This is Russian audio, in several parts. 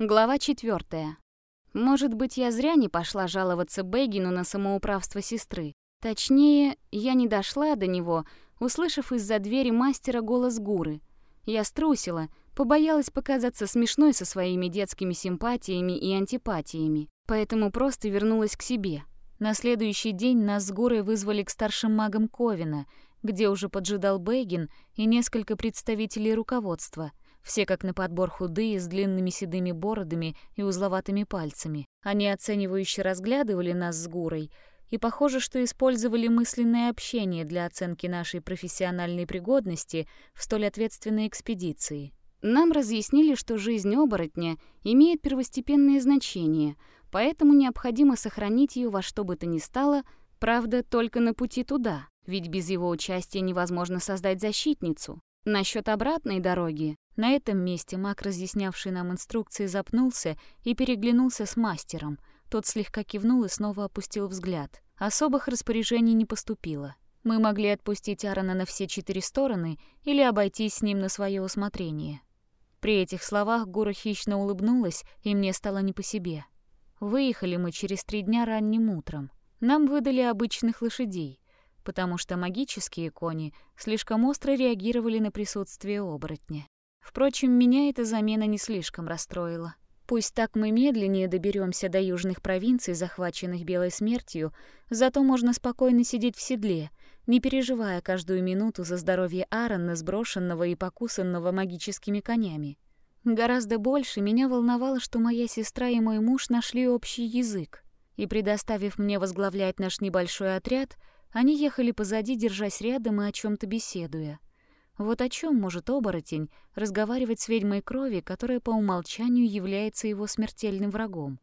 Глава четвертая. Может быть, я зря не пошла жаловаться Бэггину на самоуправство сестры. Точнее, я не дошла до него, услышав из-за двери мастера голос Гуры. Я струсила, побоялась показаться смешной со своими детскими симпатиями и антипатиями, поэтому просто вернулась к себе. На следующий день нас с Гурой вызвали к старшим магам Ковина, где уже поджидал Бэггин и несколько представителей руководства — все как на подбор худые, с длинными седыми бородами и узловатыми пальцами. Они оценивающе разглядывали нас с Гурой, и похоже, что использовали мысленное общение для оценки нашей профессиональной пригодности в столь ответственной экспедиции. Нам разъяснили, что жизнь оборотня имеет первостепенное значение, поэтому необходимо сохранить ее во что бы то ни стало, правда, только на пути туда, ведь без его участия невозможно создать защитницу. Насчет обратной дороги на этом месте маг, разъяснявший нам инструкции, запнулся и переглянулся с мастером. Тот слегка кивнул и снова опустил взгляд. Особых распоряжений не поступило. Мы могли отпустить Аарона на все четыре стороны или обойтись с ним на свое усмотрение. При этих словах Гура хищно улыбнулась, и мне стало не по себе. Выехали мы через три дня ранним утром. Нам выдали обычных лошадей, потому что магические кони слишком остро реагировали на присутствие оборотня. Впрочем, меня эта замена не слишком расстроила. Пусть так мы медленнее доберемся до южных провинций, захваченных белой смертью, зато можно спокойно сидеть в седле, не переживая каждую минуту за здоровье Аарона, сброшенного и покусанного магическими конями. Гораздо больше меня волновало, что моя сестра и мой муж нашли общий язык, и, предоставив мне возглавлять наш небольшой отряд, они ехали позади, держась рядом и о чем то беседуя. Вот о чем может оборотень разговаривать с ведьмой крови, которая по умолчанию является его смертельным врагом?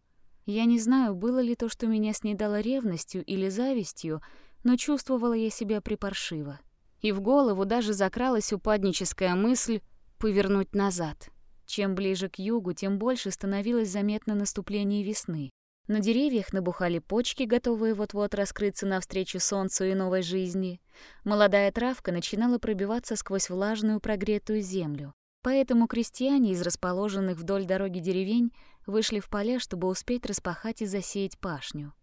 Я не знаю, было ли то, что меня снедало ревностью или завистью, но чувствовала я себя припаршиво. И в голову даже закралась упадническая мысль повернуть назад. Чем ближе к югу, тем больше становилось заметно наступление весны. На деревьях набухали почки, готовые вот-вот раскрыться навстречу солнцу и новой жизни. Молодая травка начинала пробиваться сквозь влажную прогретую землю. Поэтому крестьяне из расположенных вдоль дороги деревень вышли в поля, чтобы успеть распахать и засеять пашню.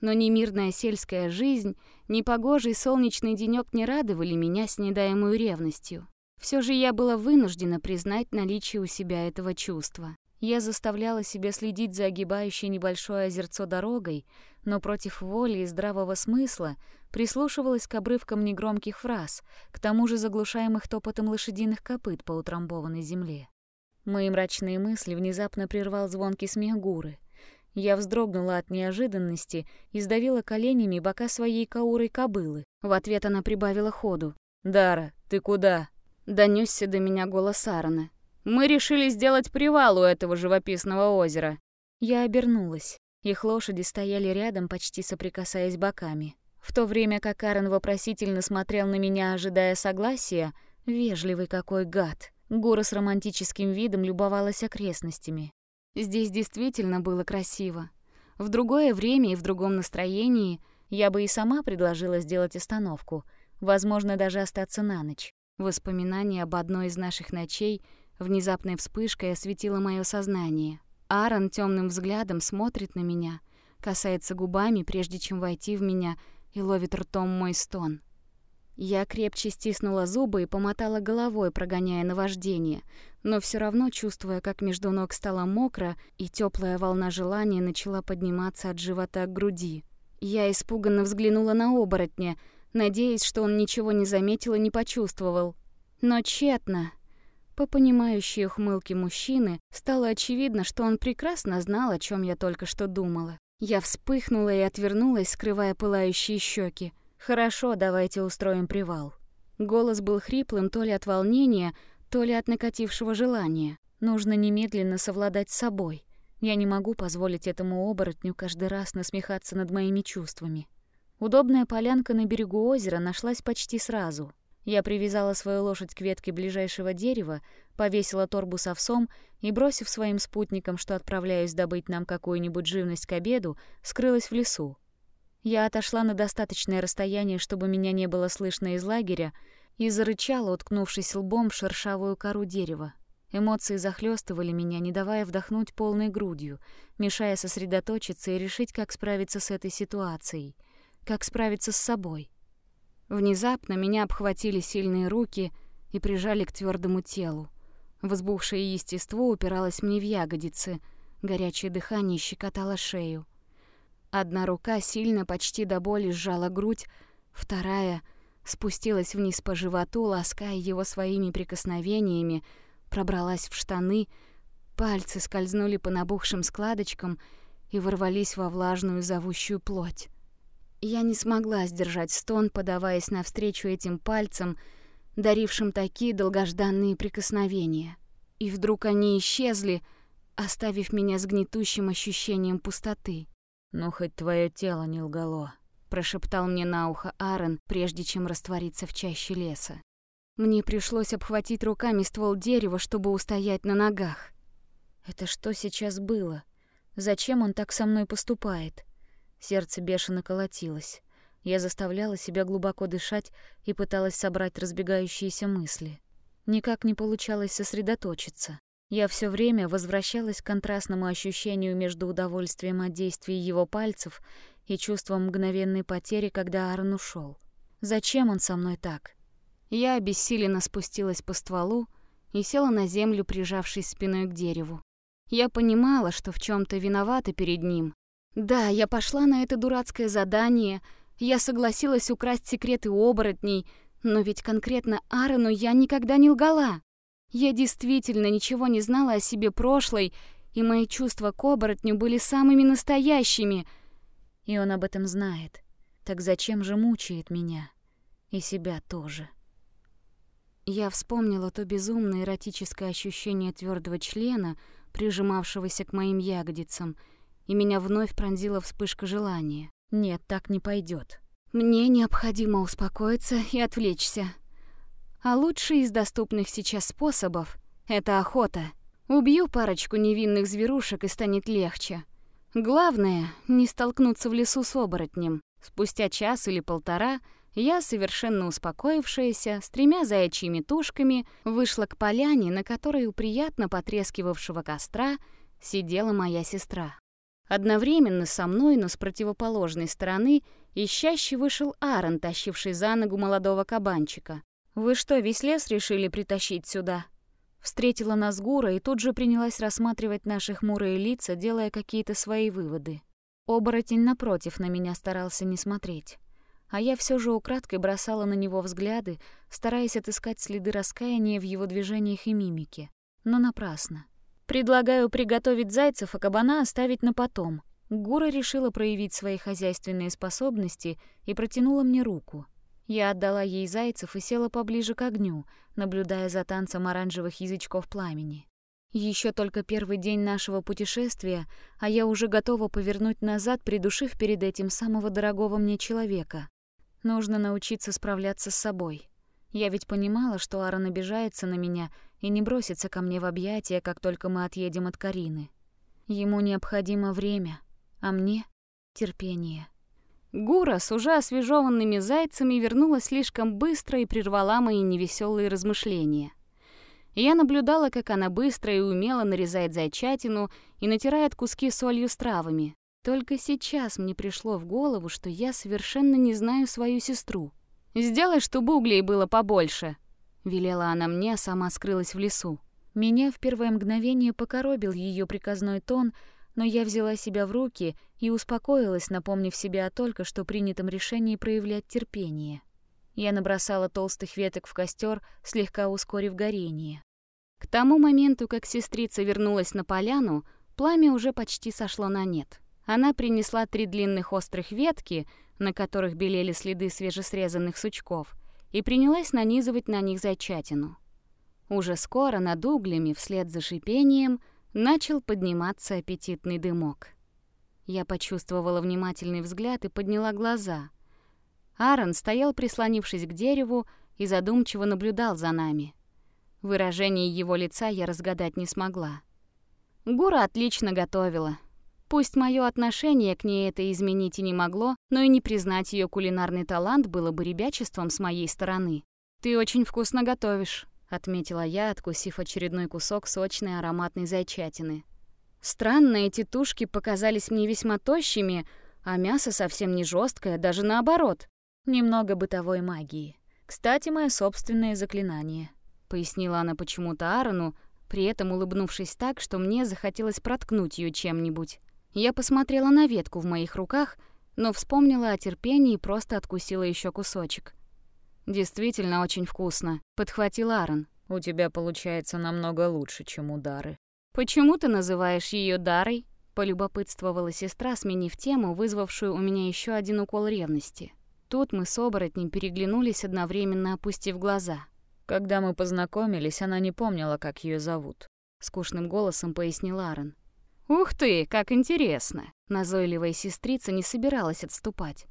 Но ни мирная сельская жизнь, ни погожий солнечный денёк не радовали меня с недаемой ревностью. Все же я была вынуждена признать наличие у себя этого чувства. Я заставляла себя следить за огибающей небольшое озерцо дорогой, но против воли и здравого смысла прислушивалась к обрывкам негромких фраз, к тому же заглушаемых топотом лошадиных копыт по утрамбованной земле. Мои мрачные мысли внезапно прервал звонкий смех Гуры. Я вздрогнула от неожиданности и сдавила коленями бока своей каурой кобылы. В ответ она прибавила ходу. «Дара, ты куда?» Донесся до меня голос Аарона. Мы решили сделать привал у этого живописного озера. Я обернулась. Их лошади стояли рядом, почти соприкасаясь боками. В то время как Карен вопросительно смотрел на меня, ожидая согласия, вежливый какой гад. Гора с романтическим видом любовалась окрестностями. Здесь действительно было красиво. В другое время и в другом настроении я бы и сама предложила сделать остановку, возможно, даже остаться на ночь. Воспоминания об одной из наших ночей — Внезапной вспышкой осветило мое сознание. Аарон темным взглядом смотрит на меня, касается губами, прежде чем войти в меня, и ловит ртом мой стон. Я крепче стиснула зубы и помотала головой, прогоняя наваждение, но все равно чувствуя, как между ног стало мокро, и теплая волна желания начала подниматься от живота к груди. Я испуганно взглянула на оборотня, надеясь, что он ничего не заметил и не почувствовал. Но тщетно. По понимающей ухмылке мужчины стало очевидно, что он прекрасно знал, о чем я только что думала. Я вспыхнула и отвернулась, скрывая пылающие щеки. «Хорошо, давайте устроим привал». Голос был хриплым то ли от волнения, то ли от накатившего желания. Нужно немедленно совладать с собой. Я не могу позволить этому оборотню каждый раз насмехаться над моими чувствами. Удобная полянка на берегу озера нашлась почти сразу. Я привязала свою лошадь к ветке ближайшего дерева, повесила торбу с овсом и, бросив своим спутникам, что отправляюсь добыть нам какую-нибудь живность к обеду, скрылась в лесу. Я отошла на достаточное расстояние, чтобы меня не было слышно из лагеря, и зарычала, уткнувшись лбом в шершавую кору дерева. Эмоции захлестывали меня, не давая вдохнуть полной грудью, мешая сосредоточиться и решить, как справиться с этой ситуацией, как справиться с собой. Внезапно меня обхватили сильные руки и прижали к твердому телу. Возбухшее естество упиралось мне в ягодицы, горячее дыхание щекотало шею. Одна рука сильно, почти до боли сжала грудь, вторая спустилась вниз по животу, лаская его своими прикосновениями, пробралась в штаны, пальцы скользнули по набухшим складочкам и ворвались во влажную зовущую плоть. Я не смогла сдержать стон, подаваясь навстречу этим пальцам, дарившим такие долгожданные прикосновения. И вдруг они исчезли, оставив меня с гнетущим ощущением пустоты. «Ну, хоть твое тело не лгало», — прошептал мне на ухо Аарон, прежде чем раствориться в чаще леса. Мне пришлось обхватить руками ствол дерева, чтобы устоять на ногах. Это что сейчас было? Зачем он так со мной поступает? Сердце бешено колотилось. Я заставляла себя глубоко дышать и пыталась собрать разбегающиеся мысли. Никак не получалось сосредоточиться. Я все время возвращалась к контрастному ощущению между удовольствием от действий его пальцев и чувством мгновенной потери, когда Аарон ушел. Зачем он со мной так? Я обессиленно спустилась по стволу и села на землю, прижавшись спиной к дереву. Я понимала, что в чем то виновата перед ним. Да, я пошла на это дурацкое задание, я согласилась украсть секреты оборотней, но ведь конкретно Аарону я никогда не лгала. Я действительно ничего не знала о себе прошлой, и мои чувства к оборотню были самыми настоящими. И он об этом знает. Так зачем же мучает меня? И себя тоже. Я вспомнила то безумное эротическое ощущение твердого члена, прижимавшегося к моим ягодицам, и меня вновь пронзила вспышка желания. Нет, так не пойдет. Мне необходимо успокоиться и отвлечься. А лучший из доступных сейчас способов — это охота. Убью парочку невинных зверушек и станет легче. Главное — не столкнуться в лесу с оборотнем. Спустя час или полтора — я, совершенно успокоившаяся, с тремя заячьими тушками, вышла к поляне, на которой у приятно потрескивавшего костра сидела моя сестра. Одновременно со мной, но с противоположной стороны, ищащий вышел Аарон, тащивший за ногу молодого кабанчика. «Вы что, весь лес решили притащить сюда?» Встретила нас Гура и тут же принялась рассматривать наши хмурые лица, делая какие-то свои выводы. Оборотень, напротив, на меня старался не смотреть а я все же украдкой бросала на него взгляды, стараясь отыскать следы раскаяния в его движениях и мимике. Но напрасно. «Предлагаю приготовить зайцев, а кабана оставить на потом». Гура решила проявить свои хозяйственные способности и протянула мне руку. Я отдала ей зайцев и села поближе к огню, наблюдая за танцем оранжевых язычков пламени. Еще только первый день нашего путешествия, а я уже готова повернуть назад, придушив перед этим самого дорогого мне человека. Нужно научиться справляться с собой. Я ведь понимала, что Аарон обижается на меня и не бросится ко мне в объятия, как только мы отъедем от Карины. Ему необходимо время, а мне — терпение. Гура с уже освежеванными зайцами вернулась слишком быстро и прервала мои невеселые размышления. Я наблюдала, как она быстро и умело нарезает зайчатину и натирает куски солью с травами, только сейчас мне пришло в голову, что я совершенно не знаю свою сестру. «Сделай, чтобы углей было побольше», — велела она мне, а сама скрылась в лесу. Меня в первое мгновение покоробил ее приказной тон, но я взяла себя в руки и успокоилась, напомнив себе о только что принятом решении проявлять терпение. Я набросала толстых веток в костер, слегка ускорив горение. К тому моменту, как сестрица вернулась на поляну, пламя уже почти сошло на нет. Она принесла три длинных острых ветки, на которых белели следы свежесрезанных сучков, и принялась нанизывать на них зайчатину. Уже скоро над углями, вслед за шипением, начал подниматься аппетитный дымок. Я почувствовала внимательный взгляд и подняла глаза. Аарон стоял, прислонившись к дереву, и задумчиво наблюдал за нами. Выражение его лица я разгадать не смогла. Гура отлично готовила, Пусть мое отношение к ней это изменить и не могло, но и не признать ее кулинарный талант было бы ребячеством с моей стороны. «Ты очень вкусно готовишь», — отметила я, откусив очередной кусок сочной ароматной зайчатины. Странно, эти тушки показались мне весьма тощими, а мясо совсем не жесткое, даже наоборот. Немного бытовой магии. Кстати, мое собственное заклинание, пояснила она почему-то Аарону, при этом улыбнувшись так, что мне захотелось проткнуть ее чем-нибудь. Я посмотрела на ветку в моих руках, но вспомнила о терпении и просто откусила еще кусочек. «Действительно очень вкусно», — подхватил Аарон. «У тебя получается намного лучше, чем у Дары». «Почему ты называешь ее Дарой?» — полюбопытствовала сестра, сменив тему, вызвавшую у меня еще один укол ревности. Тут мы с оборотнем переглянулись, одновременно опустив глаза. Когда мы познакомились, она не помнила, как ее зовут. Скучным голосом пояснил Аарон. «Ух ты, как интересно!» Назойливая сестрица не собиралась отступать.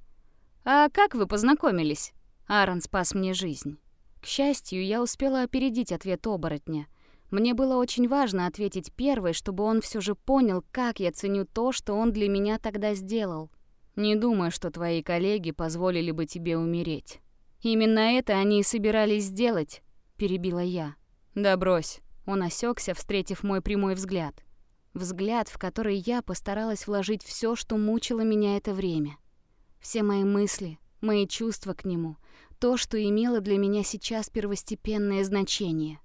«А как вы познакомились?» Аарон спас мне жизнь. К счастью, я успела опередить ответ оборотня. Мне было очень важно ответить первой, чтобы он все же понял, как я ценю то, что он для меня тогда сделал. Не думаю, что твои коллеги позволили бы тебе умереть. Именно это они и собирались сделать, перебила я. Да брось. Он осекся, встретив мой прямой взгляд. Взгляд, в который я постаралась вложить все, что мучило меня это время. Все мои мысли, мои чувства к нему, то, что имело для меня сейчас первостепенное значение.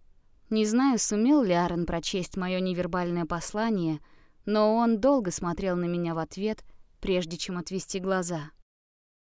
Не знаю, сумел ли Аарон прочесть мое невербальное послание, но он долго смотрел на меня в ответ, прежде чем отвести глаза.